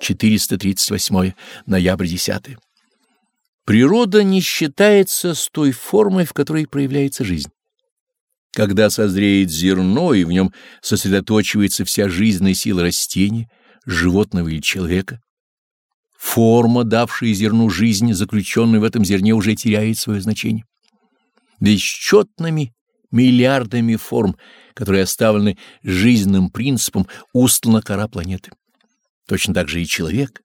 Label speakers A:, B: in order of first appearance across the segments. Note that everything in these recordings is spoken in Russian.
A: 438 ноябрь 10 Природа не считается с той формой, в которой проявляется жизнь. Когда созреет зерно, и в нем сосредоточивается вся жизненная сила растения, животного или человека, форма, давшая зерну жизнь, заключенная в этом зерне, уже теряет свое значение. Бесчетными миллиардами форм, которые оставлены жизненным принципом, устлана кора планеты. Точно так же и человек,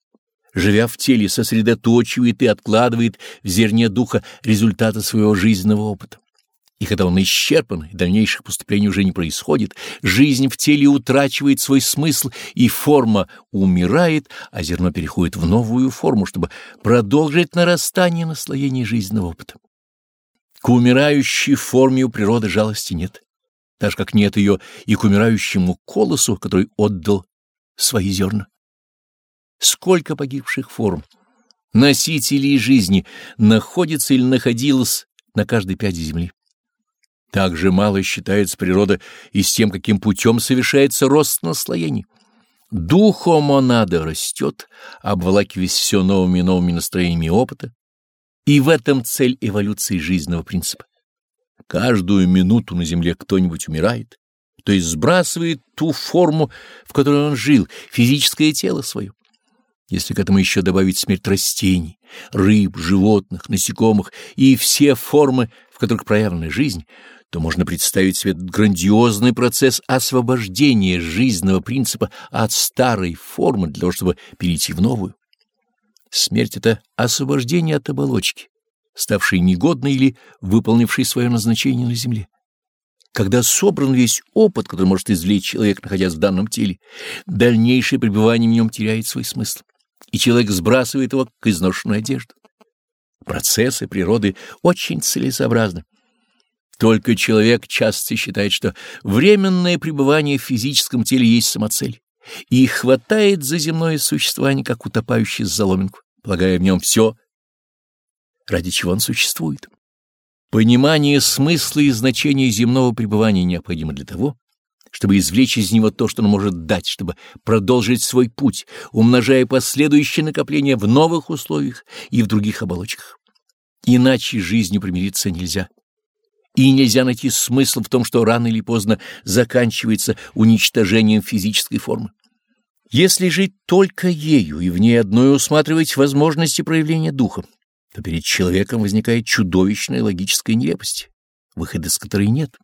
A: живя в теле, сосредоточивает и откладывает в зерне духа результаты своего жизненного опыта. И когда он исчерпан, и дальнейших поступлений уже не происходит, жизнь в теле утрачивает свой смысл, и форма умирает, а зерно переходит в новую форму, чтобы продолжить нарастание наслоения жизненного опыта. К умирающей форме у природы жалости нет, так же как нет ее и к умирающему колосу, который отдал свои зерна. Сколько погибших форм, носителей жизни находится или находилось на каждой пяде земли. Так же мало считается природа и с тем, каким путем совершается рост наслоений. Духомонада растет, обволакиваясь все новыми и новыми настроениями опыта, и в этом цель эволюции жизненного принципа. Каждую минуту на земле кто-нибудь умирает, то есть сбрасывает ту форму, в которой он жил, физическое тело свое. Если к этому еще добавить смерть растений, рыб, животных, насекомых и все формы, в которых проявлена жизнь, то можно представить себе грандиозный процесс освобождения жизненного принципа от старой формы для того, чтобы перейти в новую. Смерть — это освобождение от оболочки, ставшей негодной или выполнившей свое назначение на земле. Когда собран весь опыт, который может извлечь человек, находясь в данном теле, дальнейшее пребывание в нем теряет свой смысл и человек сбрасывает его к изношенную одежду. Процессы природы очень целесообразны. Только человек часто считает, что временное пребывание в физическом теле есть самоцель, и хватает за земное существование, как утопающий с заломинку, полагая в нем все, ради чего он существует. Понимание смысла и значения земного пребывания необходимо для того, чтобы извлечь из него то, что он может дать, чтобы продолжить свой путь, умножая последующее накопление в новых условиях и в других оболочках. Иначе жизнью примириться нельзя. И нельзя найти смысл в том, что рано или поздно заканчивается уничтожением физической формы. Если жить только ею и в ней одной усматривать возможности проявления духа, то перед человеком возникает чудовищная логическая нелепость, выхода из которой нет.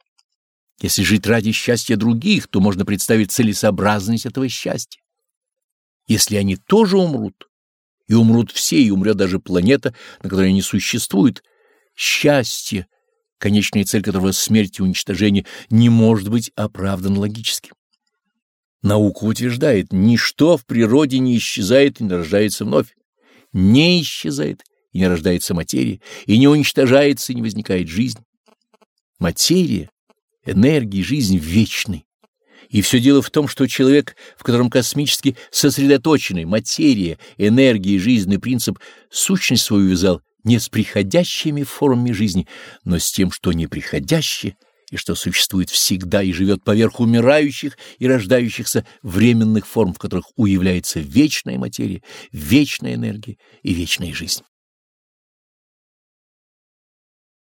A: Если жить ради счастья других, то можно представить целесообразность этого счастья. Если они тоже умрут, и умрут все, и умрет даже планета, на которой они существуют, счастье, конечная цель которого смерть и уничтожение, не может быть оправдан логически. Наука утверждает, ничто в природе не исчезает и не рождается вновь. Не исчезает и не рождается материя, и не уничтожается и не возникает жизнь. Материя энергии, жизнь вечной. И все дело в том, что человек, в котором космически сосредоточены материя, энергия, жизненный принцип, сущность свою вязал не с приходящими формами жизни, но с тем, что неприходящее и что существует всегда и живет поверх умирающих и рождающихся временных форм, в которых уявляется вечная материя, вечная энергия и вечная жизнь.